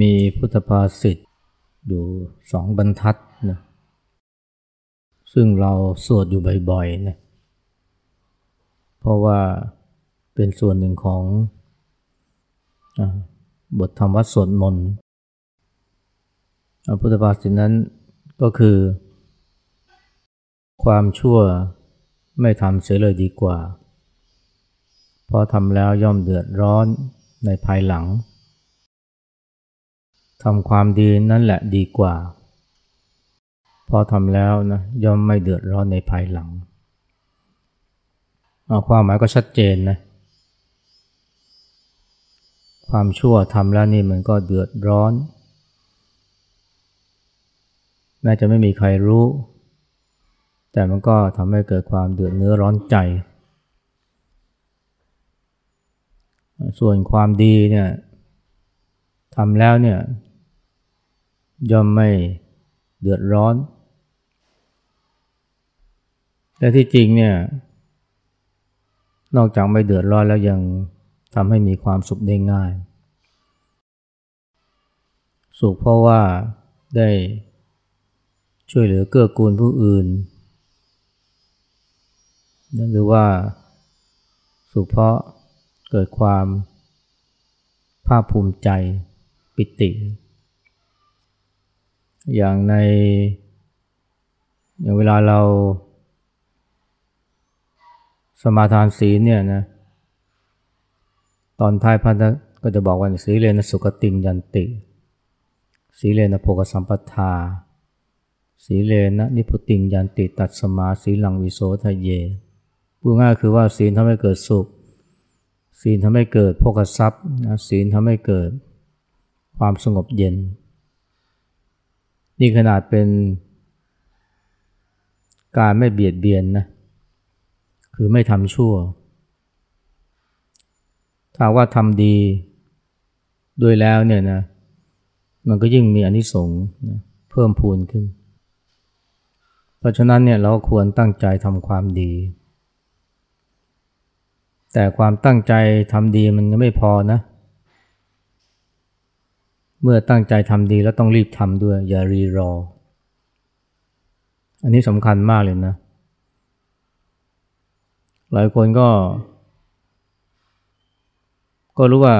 มีพุทธภาษิตอยู่สองบรรทัดนะซึ่งเราสวดอยู่บ่อยๆนะเพราะว่าเป็นส่วนหนึ่งของอบทธรรมวัดสวดมนต์พุทธภาษิตนั้นก็คือ ความชั่วไม่ทำเสียเลยดีกว่า เพราะทำแล้วย่อมเดือดร้อนในภายหลัง ทำความดีนั่นแหละดีกว่า พอทำแล้วนะย่อมไม่เดือดร้อนในภายหลังเอาความหมายก็ชัดเจนนะ ความชั่วทำแล้วนี่มันก็เดือดร้อนแม้จะไม่มีใครรู้ แต่มันก็ทำให้เกิดความเดือดเนื้อร้อนใจ ส่วนความดีเนี่ยทำแล้วเนี่ย ย่อมไม่เดือดร้อนแต่ที่จริงเนี่ย นอกจากไม่เดือดร้อนแล้วยังทำให้มีความสุขได้ง่าย สุขเพราะว่าได้ช่วยเหลือเกื้อกูลผู้อื่น หรือว่าสุขเพราะเกิดความภาคภูมิใจปิติ อย่างใน อย่างเวลาเรา สมาทานศีลเนี่ยนะ ตอนท้ายพันธก็จะบอกว่าสีเลนะสุกติงยันติ สีเลนะโภกสัมปทา สีเลนะนิพุติงยันติ ตัดสมาสีหลังวิโสทะเยพูดง่ายคือว่าศีลทำให้เกิดสุข ศีลทำให้เกิดโภกทรัพย์ศีลทำให้เกิดความสงบเย็น นี่ขนาดเป็นการไม่เบียดเบียนนะ คือไม่ทำชั่ว ถ้าว่าทำดีด้วยแล้วเนี่ยนะ มันก็ยิ่งมีอนิสงส์นะเพิ่มพูนขึ้น เพราะฉะนั้นเนี่ยเราควรตั้งใจทำความดี แต่ความตั้งใจทำดีมันยังไม่พอนะเเมื่อตั้งใจทำดีแล้วต้องรีบทำด้วย อย่ารีรอ อันนี้สำคัญมากเลยนะ หลายคนก็ ก็รู้ว่า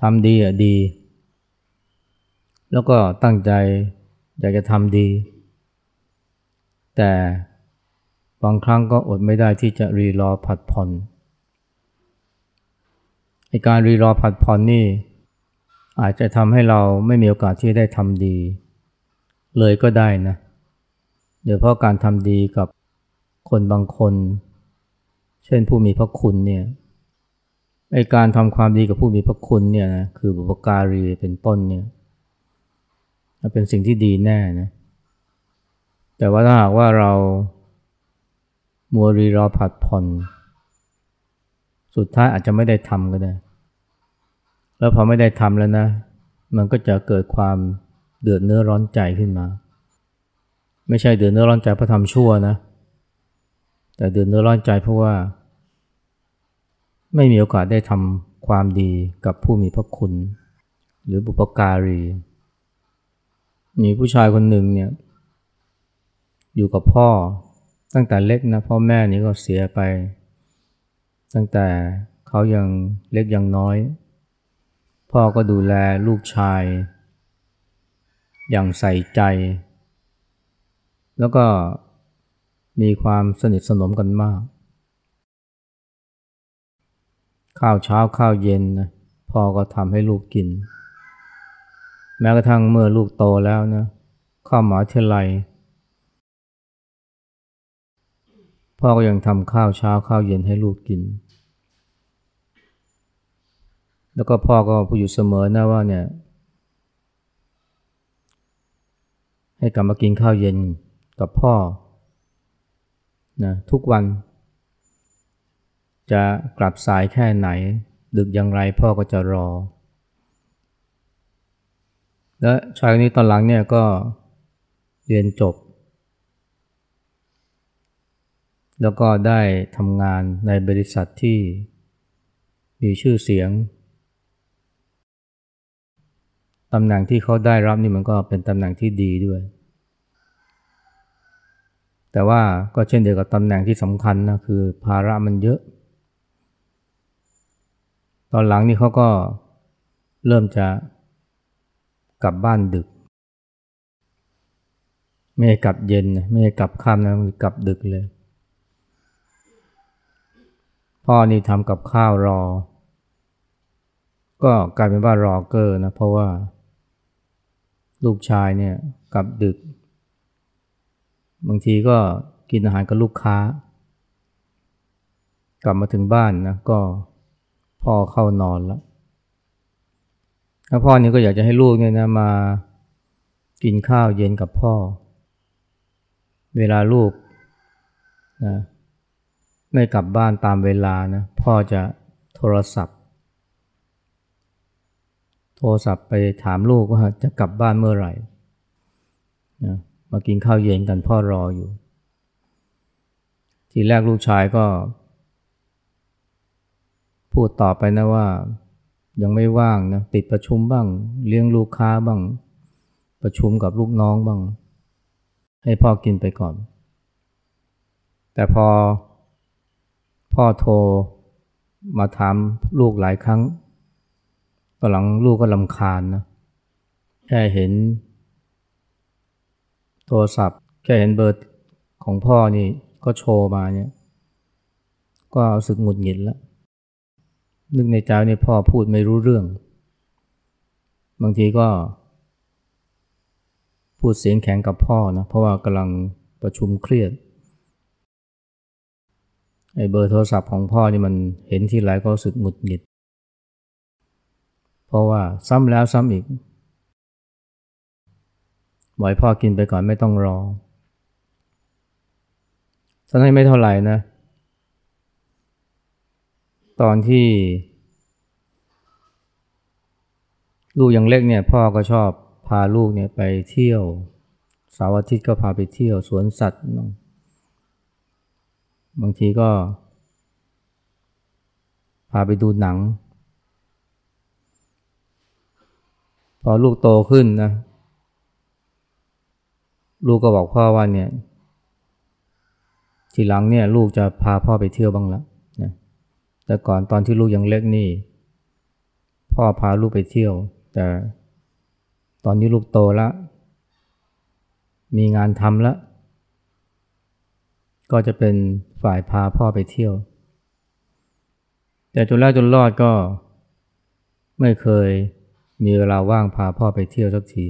ทำดีอะดี แล้วก็ตั้งใจอยากจะทำดี แต่บางครั้งก็อดไม่ได้ที่จะรีรอผัดผ่อนในการรีรอผัดผ่อนนี่ อาจจะทำให้เราไม่มีโอกาสที่ได้ทำดี เลยก็ได้นะโดยเพราะการทำดีกับคนบางคน เช่นผู้มีพระคุณเนี่ยไอการทำความดีกับผู้มีพระคุณเนี่ยนะคือบุปการีเป็นต้นเนี่ยเป็นสิ่งที่ดีแน่นะแต่ว่าถ้าหากว่าเรามัวรีรอผัดผ่อน สุดท้ายอาจจะไม่ได้ทำก็ได้ แล้วพอไม่ได้ทำแล้วนะ มันก็จะเกิดความเดือดเนื้อร้อนใจขึ้นมา ไม่ใช่เดือดเนื้อร้อนใจเพราะทำชั่วนะ แต่เดือดเนื้อร้อนใจเพราะว่า ไม่มีโอกาสได้ทำความดีกับผู้มีพระคุณ หรือบุปการี มีผู้ชายคนหนึ่งเนี่ยอยู่กับพ่อตั้งแต่เล็กนะพ่อแม่นี่ก็เสียไป ตั้งแต่เขายังเล็กยังน้อย พ่อก็ดูแลลูกชาย อย่างใส่ใจ แล้วก็มีความสนิทสนมกันมาก ข้าวเช้าข้าวเย็นนะพ่อก็ทำให้ลูกกิน แม้กระทั่งเมื่อลูกโตแล้วนะข้าวหมาเทลัยพ่อก็ยังทำข้าวเช้าข้าวเย็นให้ลูกกิน แล้วก็พ่อก็พูดอยู่เสมอนะว่าเนี่ย ให้กลับมากินข้าวเย็นกับพ่อนะทุกวัน จะกลับสายแค่ไหน ดึกอย่างไรพ่อก็จะรอ และชายคนนี้ตอนหลังเนี่ยก็เรียนจบ แล้วก็ได้ทำงานในบริษัทที่มีชื่อเสียง ตำแหน่งที่เขาได้รับนี่มันก็เป็นตำแหน่งที่ดีด้วย แต่ว่าก็เช่นเดียวกับตำแหน่งที่สำคัญนะคือภาระมันเยอะ ตอนหลังนี่เขาก็เริ่มจะกลับบ้านดึก ไม่กลับเย็นไม่กลับค่ำนะกลับดึกเลย พ่อนี่ทำกับข้าวรอ ก็กลายเป็นว่ารอเกอร์นะเพราะว่า ลูกชายเนี่ยกลับดึก บางทีก็กินอาหารกับลูกค้า กลับมาถึงบ้านนะก็พ่อเข้านอนแล้วแล้วพ่อนี่ก็อยากจะให้ลูกเนี่ยนะมากินข้าวเย็นกับพ่อ เวลาลูกนะไม่กลับบ้านตามเวลานะพ่อจะโทรศัพท์ โทรศัพท์ไปถามลูกว่าจะกลับบ้านเมื่อไหร่นะมากินข้าวเย็นกันพ่อรออยู่ ทีแรกลูกชายก็ พูดต่อไปนะว่า ยังไม่ว่างนะติดประชุมบ้าง เลี้ยงลูกค้าบ้าง ประชุมกับลูกน้องบ้าง ให้พ่อกินไปก่อน แต่พอพ่อโทรมาถามลูกหลายครั้ง อนหลังลูกก็ลำคาญนะแค่เห็น โทรศัพท์ แค่เห็นเบอร์ของพ่อนี่ก็โชว์มาเนี่ย ก็รู้สึกหงุดหงิดแล้ว นึกในใจนี่พ่อพูดไม่รู้เรื่อง บางทีก็ พูดเสียงแข็งกับพ่อนะ เพราะว่ากำลังประชุมเครียดไอ้เบอร์โทรศัพท์ของพ่อนี่มันเห็นที่ไรก็รู้สึกหงุดหงิด ราะว่าซ้ำแล้วซ้ำอีกบ่อยพ่อกินไปก่อนไม่ต้องรอทั้งนี้ไม่เท่าไหร่นะ ตอนที่ ลูกยังเล็กเนี่ย พ่อก็ชอบพาลูกเนี่ยไปเที่ยวเสาร์อาทิตย์ก็พาไปเที่ยวสวนสัตว์ บางทีก็ พาไปดูหนัง พอลูกโตขึ้นนะ ลูกก็บอกพ่อว่าเนี่ย ทีหลังเนี่ย ลูกจะพาพ่อไปเที่ยวบ้างละนะแต่ก่อนตอนที่ลูกยังเล็กนี่ พ่อพาลูกไปเที่ยว แต่ตอนนี้ลูกโตแล้วมีงานทำแล้วก็จะเป็นฝ่ายพาพ่อไปเที่ยว แต่จนแล้วจนรอดก็ไม่เคย มีเวลาว่างพาพ่อไปเที่ยวสักที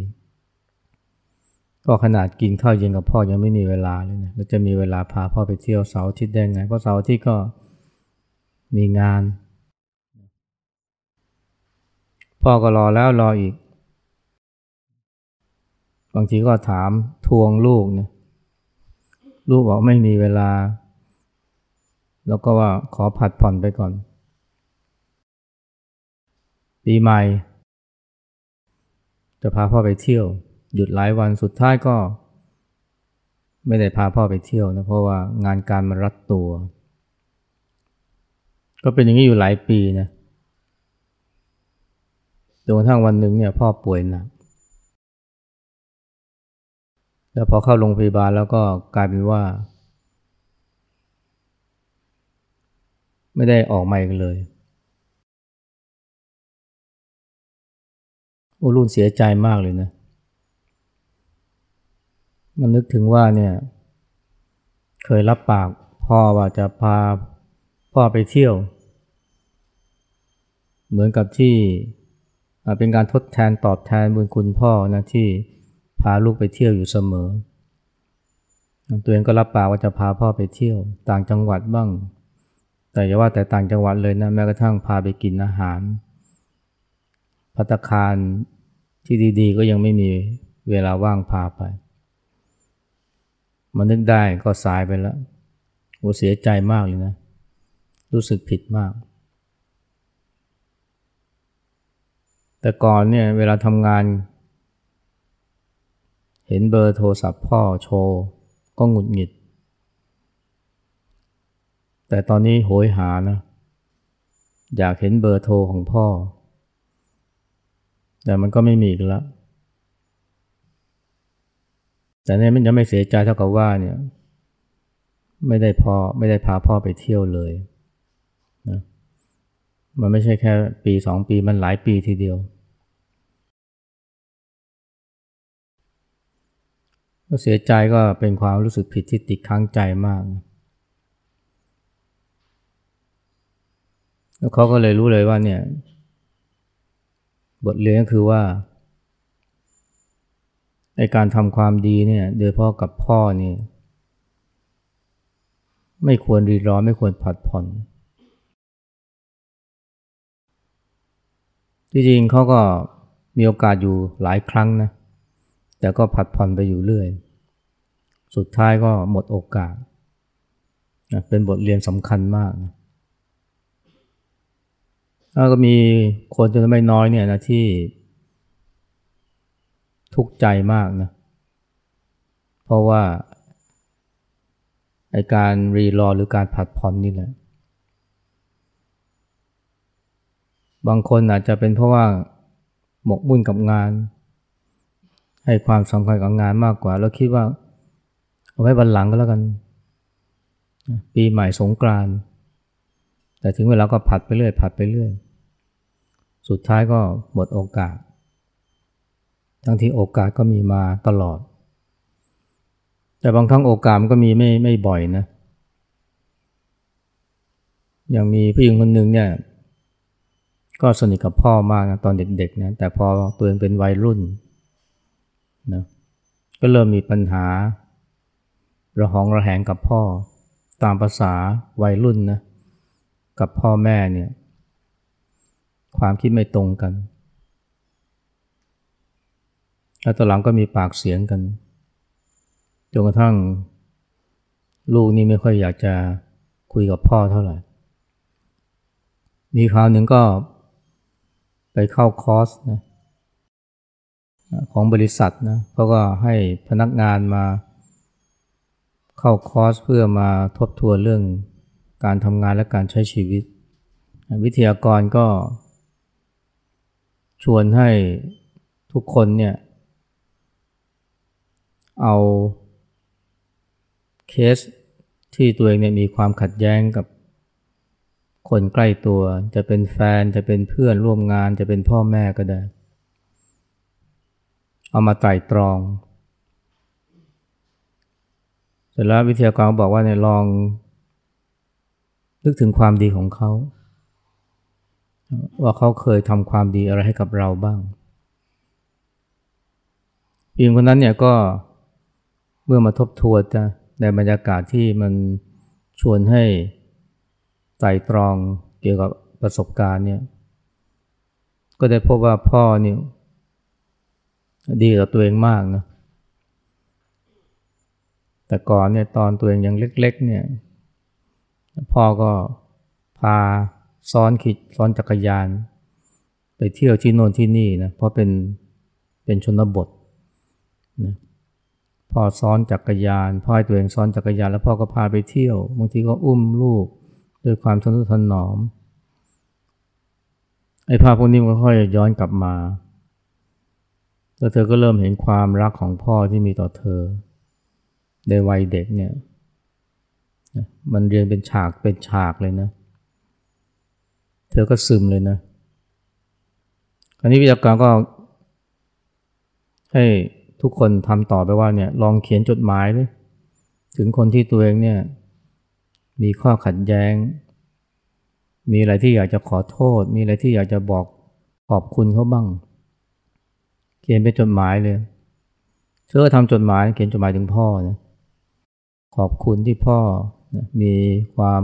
ก็ขนาดกินข้าวเย็นกับพ่อยังไม่มีเวลาเลยนะแล้วจะมีเวลาพาพ่อไปเที่ยวเสาร์อาทิตย์ได้ไง เพราะเสาร์อาทิตย์ก็มีงาน พ่อก็รอแล้วรออีก บางทีก็ถามทวงลูกเนี่ยลูกบอกไม่มีเวลา แล้วก็ว่าขอผัดผ่อนไปก่อน ปีใหม่ จะพาพ่อไปเที่ยว หยุดหลายวันสุดท้ายก็ ไม่ได้พาพ่อไปเที่ยวนะเพราะว่างานการมันรัดตัว ก็เป็นอย่างนี้อยู่หลายปีนะจนกระทั่งวันหนึ่งเนี่ยพ่อป่วยหนักแล้วพอเข้าโรงพยาบาลแล้วก็กลายเป็นว่า ไม่ได้ออกมาอีกเลย โอ้รุ่นเสียใจมากเลยนะ มันนึกถึงว่าเนี่ย เคยรับปากพ่อว่าจะพาพ่อไปเที่ยว เหมือนกับที่เป็นการทดแทนตอบแทนบุญคุณพ่อนะที่พาลูกไปเที่ยวอยู่เสมอ ตัวเองก็รับปากว่าจะพาพ่อไปเที่ยว ต่างจังหวัดบ้าง แต่อย่าว่าแต่ต่างจังหวัดเลยนะแม้กระทั่งพาไปกินอาหารพัตคาร ที่ดีๆ ก็ยังไม่มีเวลาว่างพาไป มันนึกได้ก็สายไปแล้วโอเสียใจมากเลยนะ รู้สึกผิดมาก แต่ก่อนเนี่ยเวลาทำงาน เห็นเบอร์โทรศัพท์พ่อโชว์ก็หงุดหงิด แต่ตอนนี้โหยหานะ อยากเห็นเบอร์โทรของพ่อ แต่มันก็ไม่มีอีกแล้ว แต่เนี่ยมันยังไม่เสียใจเท่ากับว่าเนี่ยไม่ได้พ่อไม่ได้พาพ่อไปเที่ยวเลยนะมันไม่ใช่แค่ปีสองปีมันหลายปีทีเดียว ก็เสียใจก็เป็นความรู้สึกผิดที่ติดค้างใจมาก แล้วเขาก็เลยรู้เลยว่าเนี่ย บทเรียนก็คือว่าในการทำความดีเนี่ยโดยพาะกับพ่อนี่ไม่ควรรีร้อนไม่ควรผัดผ่อนที่จริงเขาก็มีโอกาสอยู่หลายครั้งนะแต่ก็ผัดผ่อนไปอยู่เรื่อย สุดท้ายก็หมดโอกาส เป็นบทเรียนสำคัญมากนะ แล้วก็มีคนจำนวนไม่น้อยเนี่ยนะที่ ทุกข์ใจมากนะ เพราะว่าไอการรีรอหรือการผัดผ่อนนี่แหละ บางคนอาจจะเป็นเพราะว่าหมกมุ่นกับงาน ให้ความสำคัญกับงานมากกว่า แล้วคิดว่า เอาไว้บันหลังก็แล้วกัน ปีใหม่สงกรานต์แต่ถึงเวลาก็ผัดไปเรื่อย ผัดไปเรื่อย สุดท้ายก็หมดโอกาส ทั้งที่โอกาสก็มีมาตลอด แต่บางครั้งโอกาสมันก็มีไม่ไม่บ่อยนะอย่างมีผู้หญิงคนหนึ่งเนี่ย ก็สนิทกับพ่อมากนะตอนเด็กๆนะแต่พอตัวเองเป็นวัยรุ่นนะก็เริ่มมีปัญหา ระหองระแหงกับพ่อ ตามภาษาวัยรุ่นนะกับพ่อแม่เนี่ย ความคิดไม่ตรงกัน แล้วตอนหลังก็มีปากเสียงกัน จนกระทั่ง ลูกนี่ไม่ค่อยอยากจะคุยกับพ่อเท่าไหร่ มีคราวหนึ่งก็ไปเข้าคอร์สนะของบริษัทนะเขาก็ให้พนักงานมาเข้าคอร์สเพื่อมาทบทวนเรื่องการทำงานและการใช้ชีวิต วิทยากรก็ ชวนให้ทุกคนเนี่ย เอาเคสที่ตัวเองเนี่ยมีความขัดแย้งกับคนใกล้ตัว จะเป็นแฟนจะเป็นเพื่อนร่วมงานจะเป็นพ่อแม่ก็ได้ เอามาไตรตรอง เสร็จแล้ววิทยากรบอกว่าเนี่ยลองนึกถึงความดีของเขา ว่าเขาเคยทำความดีอะไรให้กับเราบ้างปีคนนั้นเนี่ยก็เมื่อมาทบทวนนะในบรรยากาศที่มันชวนให้ไตรตรองเกี่ยวกับประสบการณ์เนี่ย ก็ได้พบว่าพ่อนี่ดีต่อตัวเองมากนะ แต่ก่อนเนี่ยตอนตัวเองยังเล็ก ๆ เนี่ย พ่อก็พา ซ้อนขิดซ้อนจักรยาน ไปเที่ยวที่โน่นที่นี่นะเพราะเป็นเป็นชนบทนะพ่อซ้อนจักรยานพ่อให้ตัวเองซ้อนจักรยาน แล้วพ่อก็พาไปเที่ยวบางทีก็อุ้มลูกด้วยความทนุถนอมไอ้ภาพพวกนี้มันค่อยย้อนกลับมาแล้วเธอก็เริ่มเห็นความรักของพ่อที่มีต่อเธอ ในวัยเด็กเนี่ย มันเรียนเป็นฉากเป็นฉากเลยนะเธอก็ซึมเลยนะคราวนี้วิทยากรก็ ให้ทุกคนทำต่อไปว่าเนี่ยลองเขียนจดหมายเลยถึงคนที่ตัวเองเนี่ย มีข้อขัดแย้ง มีอะไรที่อยากจะขอโทษ มีอะไรที่อยากจะบอกขอบคุณเขาบ้าง เขียนเป็นจดหมายเลยเธอทำจดหมายเขียนจดหมายถึงพ่อนะขอบคุณที่พ่อนะมีความ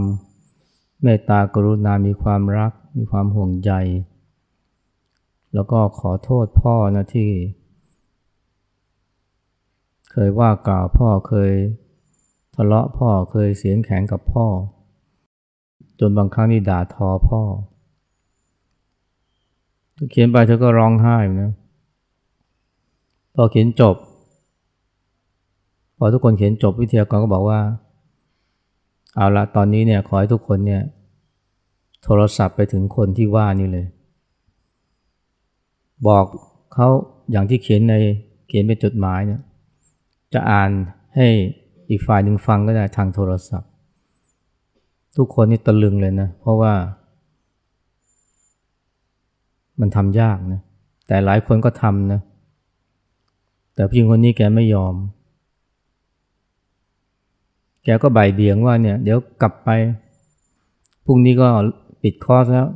เมตตากรุณา มีความรัก มีความห่วงใย แล้วก็ขอโทษพ่อนะที่ เคยว่ากล่าวพ่อเคยทะเลาะพ่อเคยเสียงแข็งกับพ่อ จนบางครั้งนี่ด่าทอพ่อ เขียนไปเธอก็ร้องไห้นะพอเขียนจบ พอทุกคนเขียนจบวิทยากรก็บอกว่า เอาละตอนนี้เนี่ยขอให้ทุกคนเนี่ย โทรศัพท์ไปถึงคนที่ว่านี่เลย บอกเขาอย่างที่เขียนในเขียนเป็นจดหมายเนี่ยจะอ่านให้อีกฝ่ายหนึ่งฟังก็ได้ทางโทรศัพท์ ทุกคนนี่ตะลึงเลยนะ เพราะว่า มันทำยากนะแต่หลายคนก็ทำนะแต่ผู้หญิงคนนี้แกไม่ยอม แกก็บ่ายเบี่ยงว่าเนี่ย เดี๋ยวกลับไปพรุ่งนี้ก็ ปิดคอร์สแล้ว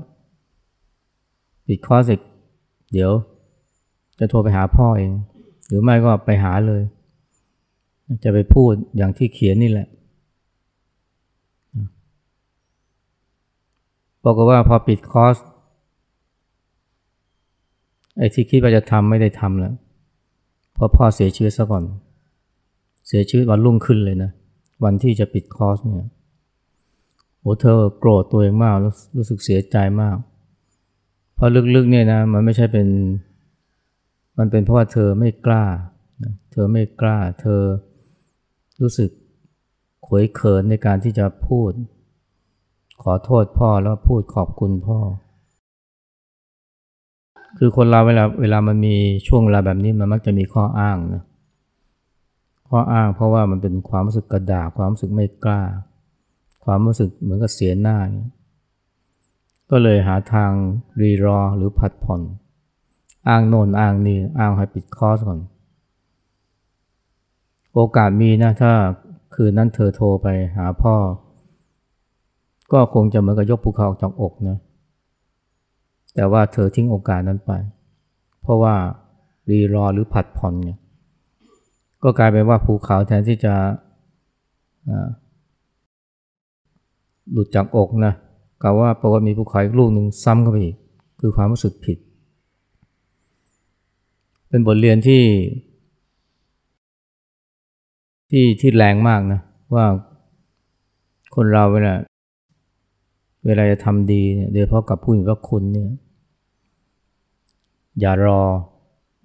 ปิดคอร์สเสร็จเดี๋ยว จะโทรไปหาพ่อเอง หรือไม่ก็ไปหาเลย จะไปพูดอย่างที่เขียนนี่แหละบอกว่าพอปิดคอร์สไอ้ที่คิดว่าจะทำไม่ได้ทำแล้วเพราะพ่อเสียชีวิตซะก่อน เสียชีวิตวันรุ่งขึ้นเลยนะ วันที่จะปิดคอร์สเนี่ย โอ้เธอโกรธตัวเองมากรู้สึกเสียใจมาก เพราะลึกๆเนี่ยนะมันไม่ใช่เป็น มันเป็นเพราะว่าเธอไม่กล้า เธอไม่กล้า เธอรู้สึกขวยเขินในการที่จะพูด ขอโทษพ่อแล้วพูดขอบคุณพ่อ คือคนเราเวลาเวลามันมีช่วงเวลาแบบนี้มันมักจะมีข้ออ้างนะข้ออ้างเพราะว่ามันเป็นความรู้สึกกระดาษความรู้สึกไม่กล้า ความรู้สึกเหมือนกับเสียหน้า ก็เลยหาทางรีรอหรือผัดผ่อน อ้างโน่นอ้างนี่อ้างให้ปิดคอร์สก่อน โอกาสมีนะถ้าคืนนั้นเธอโทรไปหาพ่อ ก็คงจะเหมือนกับยกภูเขาออกจากอกนะ แต่ว่าเธอทิ้งโอกาสนั้นไป เพราะว่ารีรอหรือผัดผ่อนเนี่ยก็กลายเป็นว่าภูเขาแทนที่จะ หลุดจากอกนะกล่าวว่าปรากฏมีภูเขาอีกลูกหนึ่งซ้ำเข้าไปอีกคือความรู้สึกผิด เป็นบทเรียนที่ ที่ที่แรงมากนะว่าคนเราเวลาเวลาจะทำดีเนี่ยโดยเฉพาะกับผู้มีพระคุณเนี่ย อย่ารอ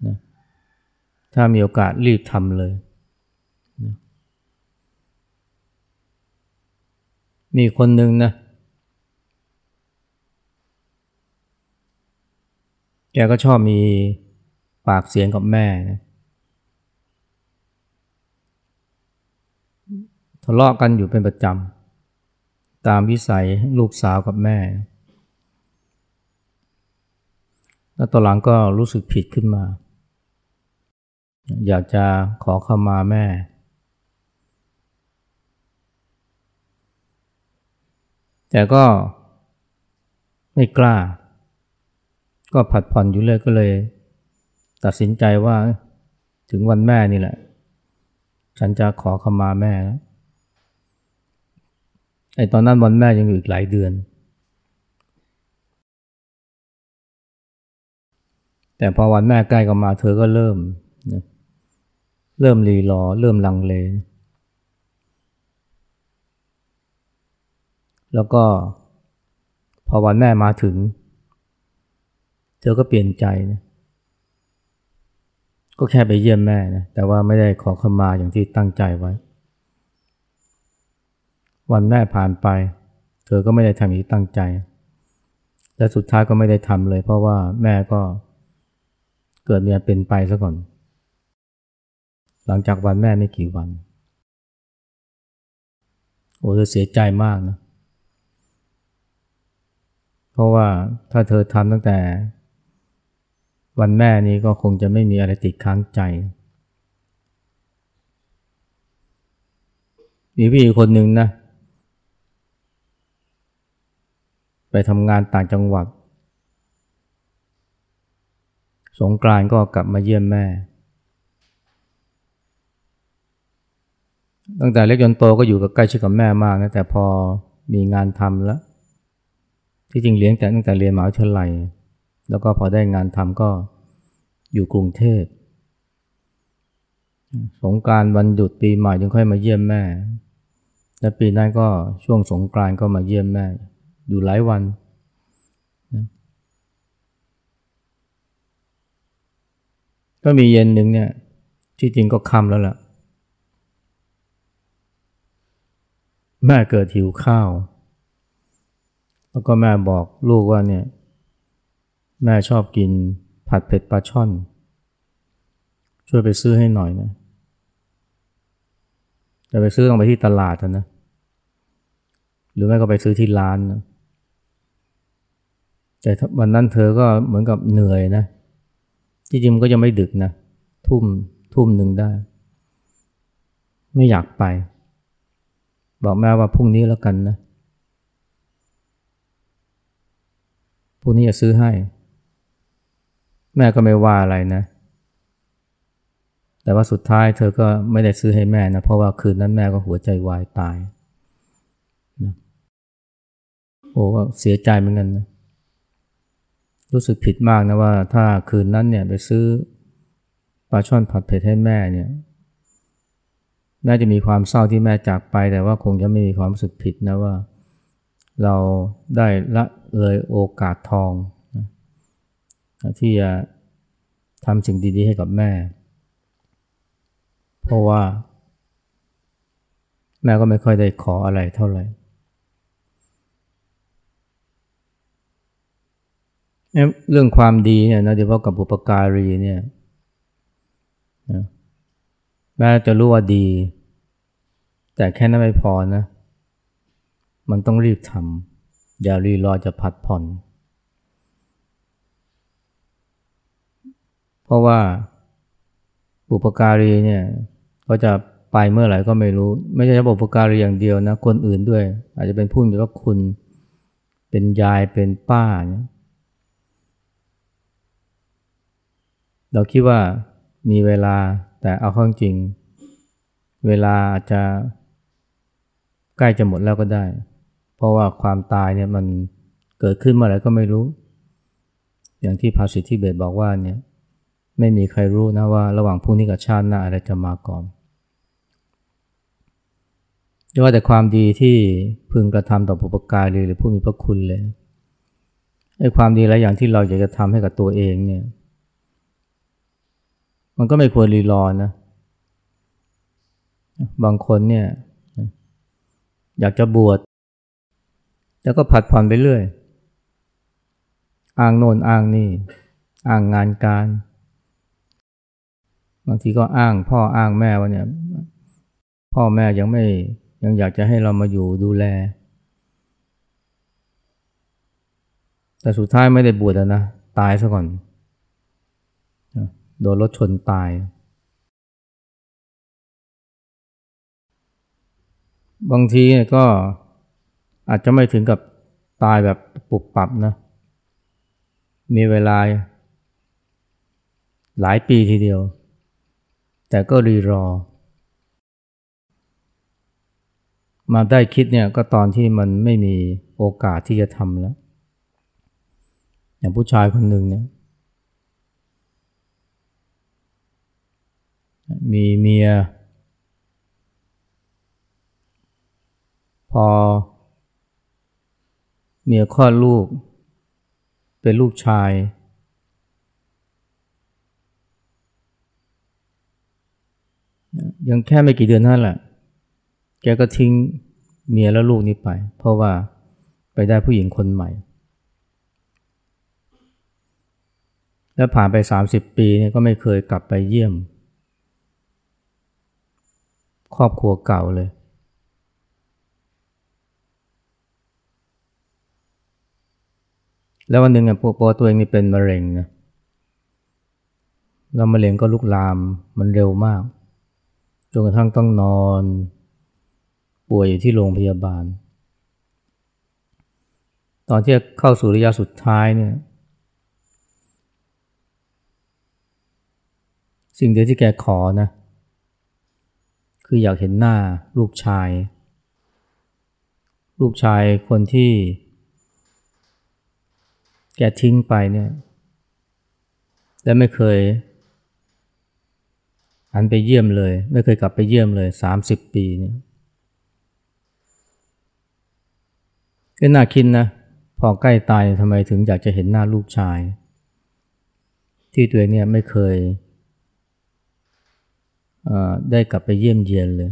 นะถ้ามีโอกาสรีบทำเลยนะ มีคนหนึ่งนะ แกก็ชอบมีปากเสียงกับแม่นะทะเลาะกันอยู่เป็นประจำ ตามวิสัยลูกสาวกับแม่ แล้วตอนหลังก็รู้สึกผิดขึ้นมา อยากจะขอเข้ามาแม่ แต่ก็ไม่กล้า ก็ผัดผ่อนอยู่เลยก็เลย ตัดสินใจว่าถึงวันแม่นี่แหละ ฉันจะขอขมาแม่แล้วไอ้ตอนนั้นวันแม่ยังอยู่อีกหลายเดือน แต่พอวันแม่ใกล้ก็มาเธอก็เริ่ม เริ่มรีรอ เริ่มลังเล แล้วก็พอวันแม่มาถึง เธอก็เปลี่ยนใจนะก็แค่ไปเยี่ยมแม่นะแต่ว่าไม่ได้ขอขมาอย่างที่ตั้งใจไว้ วันแม่ผ่านไป เธอก็ไม่ได้ทำอย่างที่ตั้งใจ และสุดท้ายก็ไม่ได้ทำเลย เพราะว่าแม่ก็เกิดเมียเป็นไปซะก่อน หลังจากวันแม่ไม่กี่วันโอ้เธอเสียใจมากนะเราะว่าถ้าเธอทำตั้งแต่ วันแม่นี้ก็คงจะไม่มีอะไรติดค้างใจ มีพี่คนหนึ่งนะ ไปทำงานต่างจังหวัด สงกรานก็กลับมาเยี่ยมแม่ ตั้งแต่เล็กจนโตก็อยู่กับใกล้ชิดกับแม่มากนะ แต่พอมีงานทำแล้ว ที่จริงเลี้ยงแต่ตั้งแต่เรียนมหาวิทยาลัย แล้วก็พอได้งานทำก็อยู่กรุงเทพสงการวันหยุดปีใหม่จึงค่อยมาเยี่ยมแม่ และปีนั้นก็ช่วงสงกรานก็มาเยี่ยมแม่ อยู่หลายวันนะก็มีเย็นหนึ่งเนี่ย ที่จริงก็ค่ำแล้วล่ะ แม่เกิดหิวข้าว แล้วก็แม่บอกลูกว่าเนี่ย แม่ชอบกินผัดเผ็ดปลาช่อน ช่วยไปซื้อให้หน่อยนะจะไปซื้อต้องไปที่ตลาดนะ หรือไม่ก็ไปซื้อที่ร้านนะแต่วันนั้นเธอก็เหมือนกับเหนื่อยนะที่จริงมันก็ยังไม่ดึกนะ ทุ่มทุ่มหนึ่งได้ ไม่อยากไป บอกแม่ว่าพรุ่งนี้แล้วกันนะ พรุ่งนี้จะซื้อให้ แม่ก็ไม่ว่าอะไรนะ แต่ว่าสุดท้ายเธอก็ไม่ได้ซื้อให้แม่นะ เพราะว่าคืนนั้นแม่ก็หัวใจวายตายนะโอ้เสียใจเหมือนกันนะ รู้สึกผิดมากนะว่า ถ้าคืนนั้นเนี่ยไปซื้อปลาช่อนผัดเผ็ดให้แม่เนี่ยแม่จะมีความเศร้าที่แม่จากไป แต่ว่าคงจะไม่มีความรู้สึกผิดนะว่า เราได้ละเลยโอกาสทองนะที่จะทำสิ่งดีๆให้กับแม่ เพราะว่า แม่ก็ไม่ค่อยได้ขออะไรเท่าไหร่เรื่องความดีเนี่ยนะโดยเฉพาะกับบุปการีเนี่ยแม้จะรู้ว่าดี แต่แค่นั้นไม่พอนะ มันต้องรีบทำอย่ารีรอจะพัดผ่อน เพราะว่าบุปการีเนี่ยเขาจะไปเมื่อไหร่ก็ไม่รู้ ไม่ใช่บุปการีอย่างเดียวนะ คนอื่นด้วย อาจจะเป็นผู้มีพระคุณเป็นยายเป็นป้าเนี่ยเราคิดว่ามีเวลาแต่เอาข้าจริง เวลาอาจจะใกล้จะหมดแล้วก็ได้ เพราะว่าความตายเนี่ยมันเกิดขึ้นเมื่อไหร่ก็ไม่รู้ อย่างที่ภาษิตที่เบตบอกว่าเนี่ยไม่มีใครรู้นะว่าระหว่างพรุ่งนี้กับชาติหน้าอะไรจะมาก่อนจะว่าแต่ความดีที่พึงกระทำต่อผู้ประกายหรือผู้มีพระคุณเลยไอ้ความดีหลายอย่างที่เราอยากจะทำให้กับตัวเองเนี่ย มันก็ไม่ควรรีรอนะ บางคนเนี่ย อยากจะบวช แล้วก็ผัดผ่อนไปเรื่อย อ้างโน่นอ้างนี่อ้างงานการ บางทีก็อ้างพ่ออ้างแม่ว่าเนี่ยพ่อแม่ยังไม่ยังอยากจะให้เรามาอยู่ดูแล แต่สุดท้ายไม่ได้บวชนะ ตายซะก่อน โดนรถชนตาย บางทีก็ อาจจะไม่ถึงกับตายแบบปุบปับนะ มีเวลาหลายปีทีเดียว แต่ก็รีรอ มาได้คิดเนี่ยก็ตอนที่มันไม่มีโอกาสที่จะทำแล้ว อย่างผู้ชายคนหนึ่งเนี่ย มีเมีย พอ เมียคลอดลูก เป็นลูกชาย ยังแค่ไม่กี่เดือนนั่นแหละ แกก็ทิ้งเมียและลูกนี้ไป เพราะว่าไปได้ผู้หญิงคนใหม่ แล้วผ่านไป 30 ปีเนี่ยก็ไม่เคยกลับไปเยี่ยม ครอบครัวเก่าเลย แล้ววันหนึ่งอะปวตัวเองนี่เป็นมะเร็งนะแล้วมะเร็งก็ลุกลามมันเร็วมากจนกระทั่งต้องนอน ป่วยอยู่ที่โรงพยาบาล ตอนที่เข้าสู่ระยะสุดท้ายเนี่ยสิ่งเดียวที่แกขอนะ คืออยากเห็นหน้าลูกชาย ลูกชายคนที่ แกทิ้งไปเนี่ยและไม่เคยอันไปเยี่ยมเลย ไม่เคยกลับไปเยี่ยมเลยสามสิบปีเนี่ยก็น่าคิดนะ พอใกล้ตายทำไมถึงอยากจะเห็นหน้าลูกชาย ที่ตัวเองเนี่ยไม่เคยได้กลับไปเยี่ยมเยียนเลย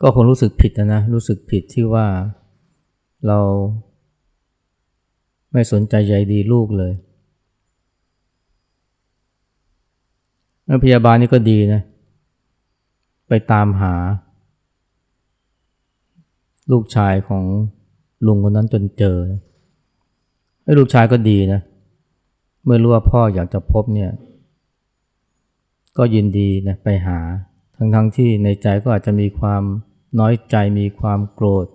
ก็คงรู้สึกผิดนะรู้สึกผิดที่ว่าเรา ไม่สนใจใยดีลูกเลยพยาบาลนี่ก็ดีนะ ไปตามหา ลูกชายของลุงคนนั้นจนเจอไอ้ลูกชายก็ดีนะ เมื่อรู้ว่าพ่ออยากจะพบเนี่ย ก็ยินดีนะไปหา ทั้งๆทที่ในใจก็อาจจะมีความน้อยใจมีความโกรธ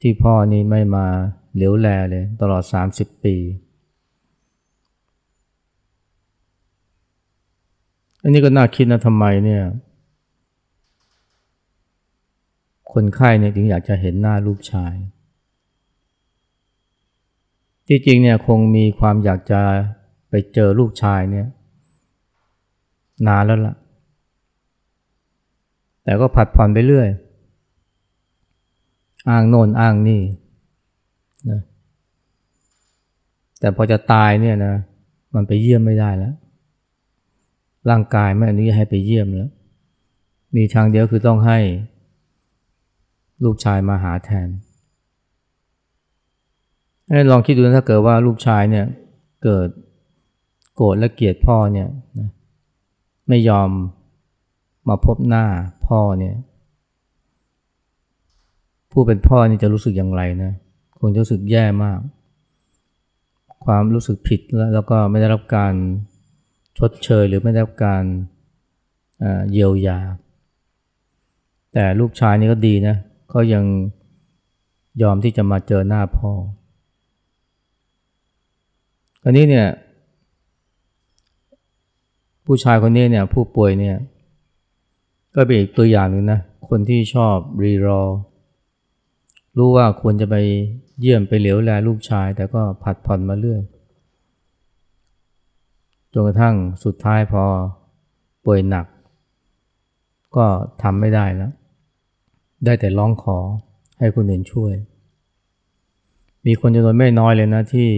ที่พ่อนี่ไม่มา เหลียวแลเลยตลอด 30 ปี อันนี้ก็น่าคิดนะทำไมเนี่ย คนไข้เนี่ยถึงอยากจะเห็นหน้าลูกชาย ที่จริงเนี่ยคงมีความอยากจะไปเจอลูกชายเนี่ย นานแล้วล่ะ แต่ก็ผัดผ่อนไปเรื่อย อ้างโน่นอ้างนี่นะ แต่พอจะตายเนี่ยนะ มันไปเยี่ยมไม่ได้แล้ว ร่างกายไม่อนุญาตให้ไปเยี่ยมแล้ว มีทางเดียวคือต้องให้ ลูกชายมาหาแทนลองคิดดูนะถ้าเกิดว่าลูกชายเนี่ย เกิดโกรธและเกลียดพ่อเนี่ยนะไม่ยอมมาพบหน้าพ่อเนี่ยผู้เป็นพ่อนี่จะรู้สึกอย่างไรนะคงจะรู้สึกแย่มาก ความรู้สึกผิดแล้วก็ไม่ได้รับการชดเชยหรือไม่ได้รับการเยียวยา แต่ลูกชายนี่ก็ดีนะเขายังยอมที่จะมาเจอหน้าพ่ออันนี้เนี่ย ผู้ชายคนนี้เนี่ยผู้ป่วยเนี่ย ก็เป็นอีกตัวอย่างหนึ่งนะ คนที่ชอบรีรอ รู้ว่าควรจะไปเยี่ยมไปเหลียวแลลูกชาย แต่ก็ผัดผ่อนมาเรื่อยจนกระทั่งสุดท้ายพอป่วยหนัก ก็ทำไม่ได้แล้ว ได้แต่ร้องขอให้คนอื่นช่วย มีคนจำนวนไม่น้อยเลยนะที่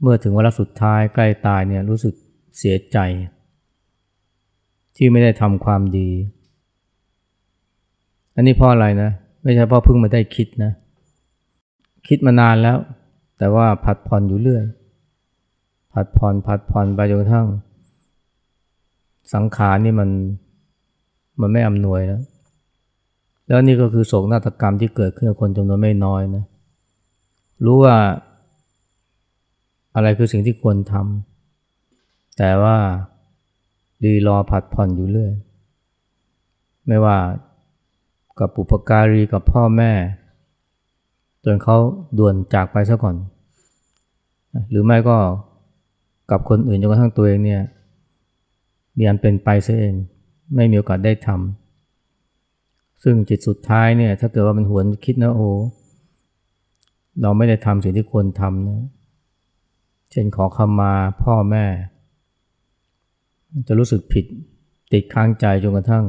เมื่อถึงวาระสุดท้ายใกล้ตายเนี่ยรู้สึกเสียใจ ที่ไม่ได้ทำความดี อันนี้เพราะอะไรนะ ไม่ใช่เพราะเพิ่งมาได้คิดนะ คิดมานานแล้ว แต่ว่าผัดผ่อนอยู่เรื่อย ผัดผ่อนผัดผ่อนไปจนกระทั่ง สังขารนี่มันมันไม่อำนวยแล้ว แล้วนี่ก็คือโศกนาฏกรรมที่เกิดขึ้นกับคนจำนวนไม่น้อยนะ รู้ว่า อะไรคือสิ่งที่ควรทำแต่ว่าดีรอผัดผ่อนอยู่เรื่อย ไม่ว่า กับปุปการีกับพ่อแม่ จนเขาด่วนจากไปซะก่อน หรือไม่ก็กับคนอื่นจนกระทั่งตัวเองเนี่ยมีอันเป็นไปซะเอง ไม่มีโอกาสได้ทำซึ่งจิตสุดท้ายเนี่ยถ้าเกิดว่ามันหวนคิดนะโอ้เราไม่ได้ทำสิ่งที่ควรทำนะเช่นขอคำมาพ่อแม่ จะรู้สึกผิดติดค้างใจจนกระทั่ง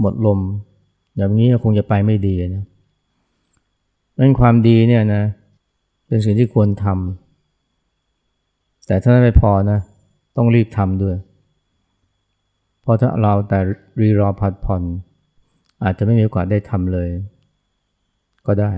หมดลมอย่างนี้คงจะไปไม่ดีนะนั้นความดีเนี่ยนะ เป็นสิ่งที่ควรทำแต่ถ้าไม่พอนะ ต้องรีบทำด้วย เพราะถ้าเราแต่รีรอพัดผ่อน อาจจะไม่มีโอกาสได้ทำเลย ก็ได้